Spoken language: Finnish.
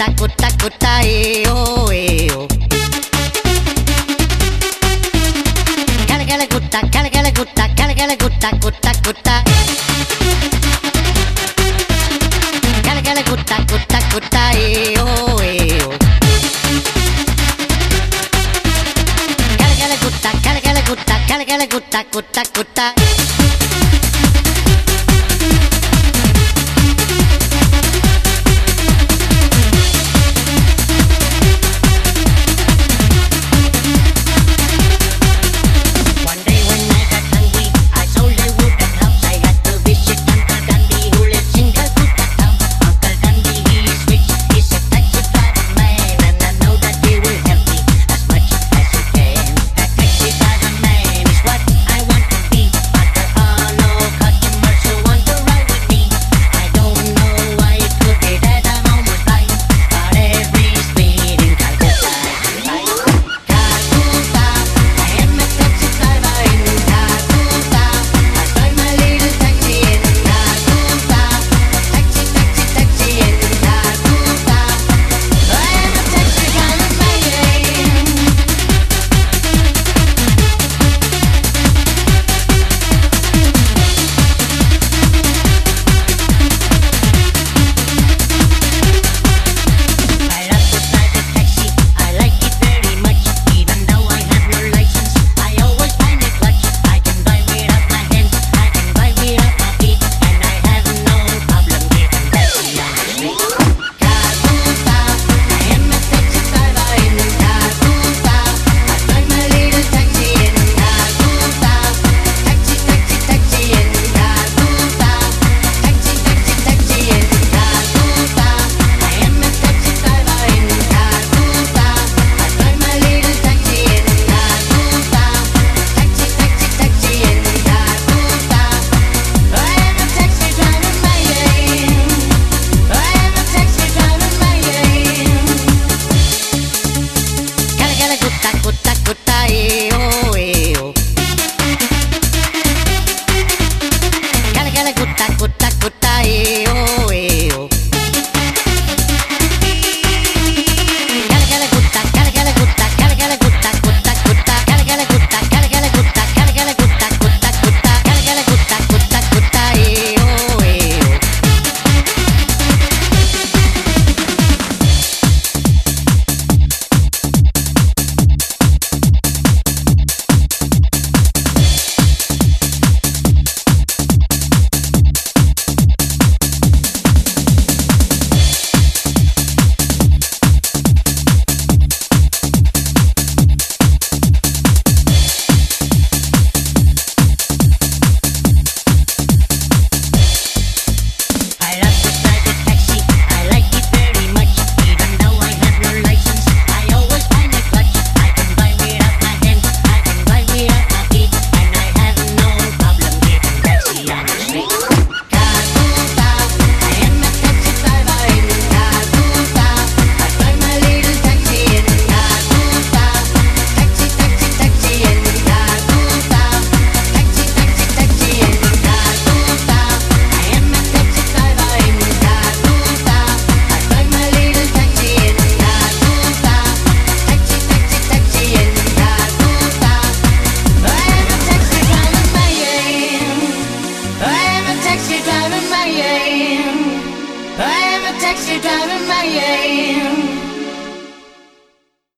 kutta kutta kutta eo eh, oh, eo eh, oh. Kale kale kutta kale kale kutta kale kale kutta kutta kutta Kale kale kutta kutta kutta eo eh, o. Oh, kale kale kutta kale kale kutta kale kale kutta kutta kutta I am a taxi driving my aim.